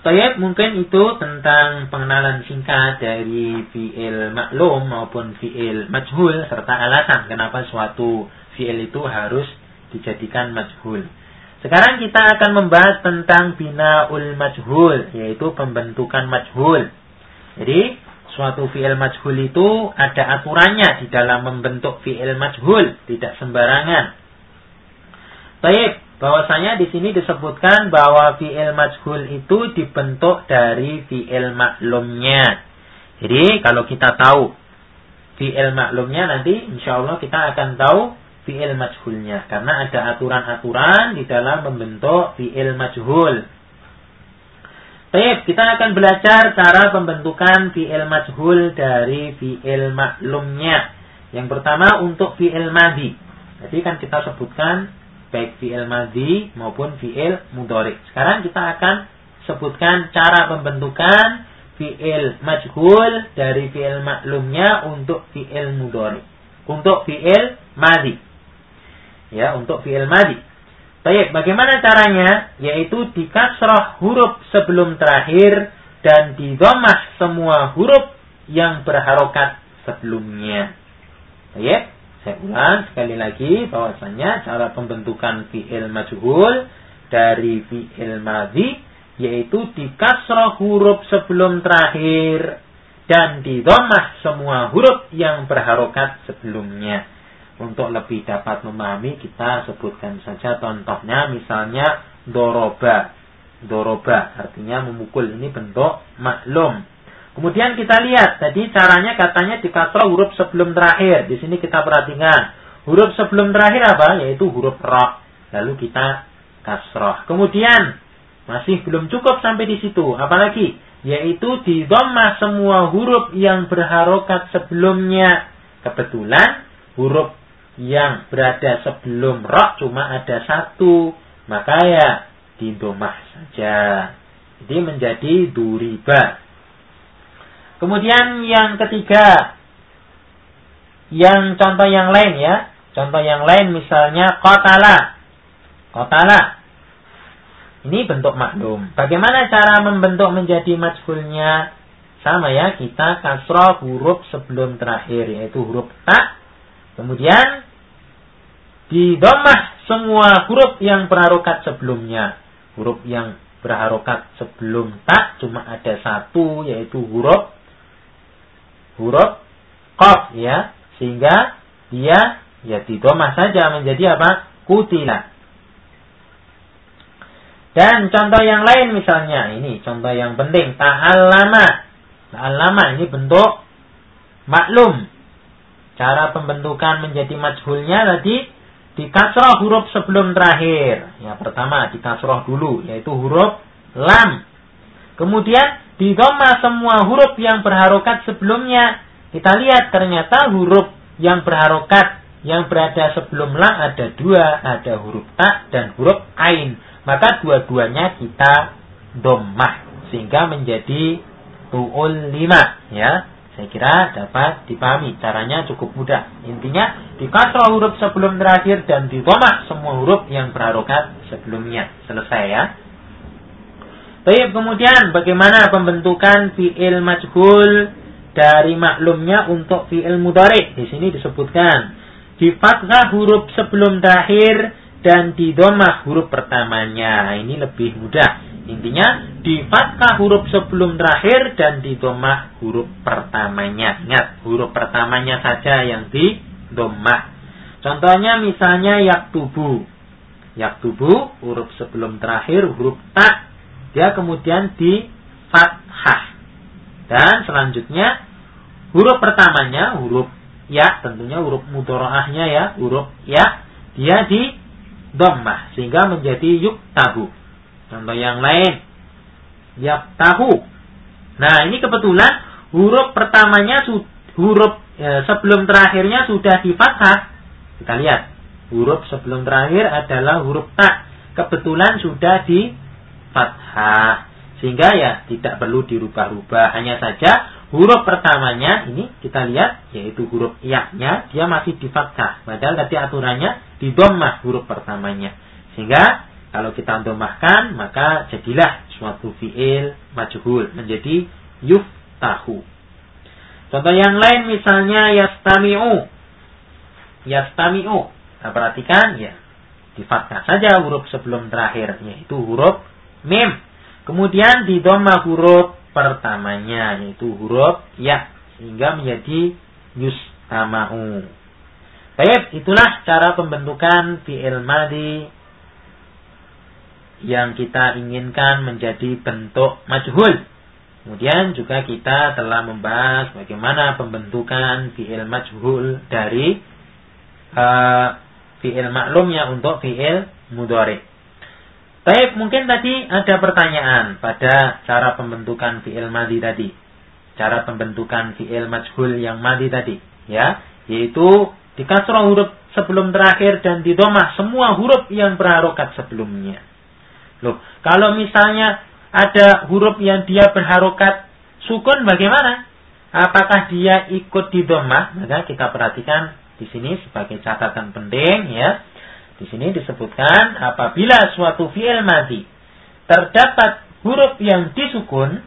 Tayyib mungkin itu tentang pengenalan singkat dari fi'il maklum maupun fi'il majhul serta alasan kenapa suatu fi'il itu harus dijadikan majhul. Sekarang kita akan membahas tentang binaul majhul yaitu pembentukan majhul. Jadi suatu fi'il majhul itu ada aturannya di dalam membentuk fi'il majhul, tidak sembarangan. Baik, bahwasanya di sini disebutkan bahwa fi'il majhul itu dibentuk dari fi'il maklumnya. Jadi kalau kita tahu fi'il maklumnya nanti insya Allah kita akan tahu fi'il majhulnya. Karena ada aturan-aturan di dalam membentuk fi'il majhul. Baik, kita akan belajar cara pembentukan fi'il majhul dari fi'il maklumnya. Yang pertama untuk fi'il madhi. Jadi kan kita sebutkan baik fi'il madhi maupun fi'il mudhari. Sekarang kita akan sebutkan cara pembentukan fi'il majhul dari fi'il maklumnya untuk fi'il mudhari. Untuk fi'il madhi. Ya, untuk fi'il madhi. Baik, bagaimana caranya? Yaitu di kasrah huruf sebelum terakhir dan di domah semua huruf yang berharokat sebelumnya. Baik. Saya ulang sekali lagi bahwasanya cara pembentukan fi'il majhul dari fi'il madhi yaitu di kasroh huruf sebelum terakhir dan di domah semua huruf yang berharokat sebelumnya. Untuk lebih dapat memahami kita sebutkan saja contohnya misalnya doroba. Doroba artinya memukul ini bentuk maklum. Kemudian kita lihat, tadi caranya katanya di kasroh huruf sebelum terakhir. Di sini kita perhatikan. Huruf sebelum terakhir apa? Yaitu huruf ro. Lalu kita kasroh. Kemudian, masih belum cukup sampai di situ. Apalagi? Yaitu di dhamma semua huruf yang berharokat sebelumnya. Kebetulan, huruf yang berada sebelum ro cuma ada satu. Maka ya, di domah saja. Jadi menjadi duriba. Kemudian yang ketiga, yang contoh yang lain ya, contoh yang lain misalnya kotala, kotala. Ini bentuk maklum. Bagaimana cara membentuk menjadi majhulnya? Sama ya, kita kasroh huruf sebelum terakhir, yaitu huruf ta. Kemudian di domah semua huruf yang berharokat sebelumnya. Huruf yang berharokat sebelum tak cuma ada satu, yaitu huruf huruf qaf ya. Sehingga dia ya didomah saja menjadi apa? Kutila dan contoh yang lain misalnya ini contoh yang penting ta'allama. Ta'allama ini bentuk maklum. Cara pembentukan menjadi majhulnya tadi di kasroh huruf sebelum terakhir. Ya pertama di kasroh dulu yaitu huruf lam. Kemudian di doma semua huruf yang berharokat sebelumnya. Kita lihat ternyata huruf yang berharokat yang berada sebelum lam ada dua. Ada huruf ta dan huruf ain. Maka dua-duanya kita domah. Sehingga menjadi tu'ul lima. Ya, saya kira dapat dipahami. Caranya cukup mudah. Intinya di kasroh huruf sebelum terakhir dan di domah semua huruf yang berharokat sebelumnya. Selesai ya. Baik, kemudian bagaimana pembentukan fi'il majhul dari maklumnya untuk fi'il mudhari? Di sini disebutkan di fathah huruf sebelum terakhir dan di domah huruf pertamanya. Ini lebih mudah. Intinya di fathah huruf sebelum terakhir dan di domah huruf pertamanya. Ingat, huruf pertamanya saja yang di domah. Contohnya misalnya yaktubu. Yaktubu huruf sebelum terakhir huruf tak dia kemudian di fathah. Dan selanjutnya huruf pertamanya huruf ya, tentunya huruf mudoroahnya ya, huruf ya, dia di dhammah sehingga menjadi yuk tahu. Contoh yang lain, yak tahu. Nah, ini kebetulan huruf pertamanya huruf ya, sebelum terakhirnya sudah di fathah. Kita lihat, huruf sebelum terakhir adalah huruf ta. Kebetulan sudah di fathah. Sehingga ya tidak perlu dirubah-rubah. Hanya saja huruf pertamanya ini kita lihat yaitu huruf yaknya dia masih di fathah. Padahal tadi aturannya di dhammah huruf pertamanya. Sehingga Kalau kita domahkan, maka jadilah suatu fi'il majhul. Menjadi yuftahu. Contoh yang lain misalnya yastami'u. Yastami'u. Nah, perhatikan ya. Di fathah saja huruf sebelum terakhir. Yaitu huruf mim. Kemudian di doma huruf pertamanya. Yaitu huruf ya. Sehingga menjadi yustama'u. Baik, itulah cara pembentukan fi'il madi yang kita inginkan menjadi bentuk majhul. Kemudian juga kita telah membahas bagaimana pembentukan fi'il majhul dari uh, fi'il maklumnya untuk fi'il mudhari. Baik, mungkin tadi ada pertanyaan pada cara pembentukan fi'il madi tadi. Cara pembentukan fi'il majhul yang madi tadi, ya, yaitu di kasroh huruf sebelum terakhir dan di domah semua huruf yang berharokat sebelumnya. Loh, kalau misalnya ada huruf yang dia berharokat sukun bagaimana? Apakah dia ikut di domah? Maka kita perhatikan di sini sebagai catatan penting ya. Di sini disebutkan apabila suatu fi'il mati terdapat huruf yang disukun,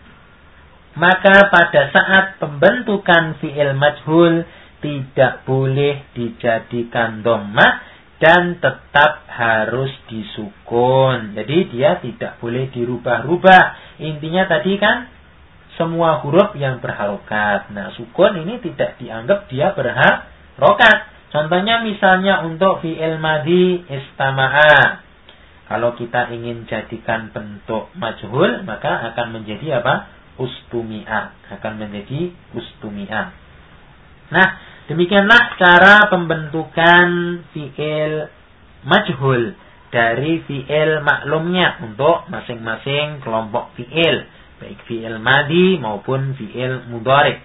maka pada saat pembentukan fi'il majhul tidak boleh dijadikan domah dan tetap harus disukun. Jadi dia tidak boleh dirubah-rubah. Intinya tadi kan semua huruf yang berharokat. Nah, sukun ini tidak dianggap dia berharokat. Contohnya misalnya untuk fi'il madhi istama'a. Kalau kita ingin jadikan bentuk majhul, maka akan menjadi apa? Ustumi'a. Akan menjadi ustumi'a. Nah, Demikianlah cara pembentukan fi'il majhul dari fi'il maklumnya untuk masing-masing kelompok fi'il. Baik fi'il madi maupun fi'il mudhari.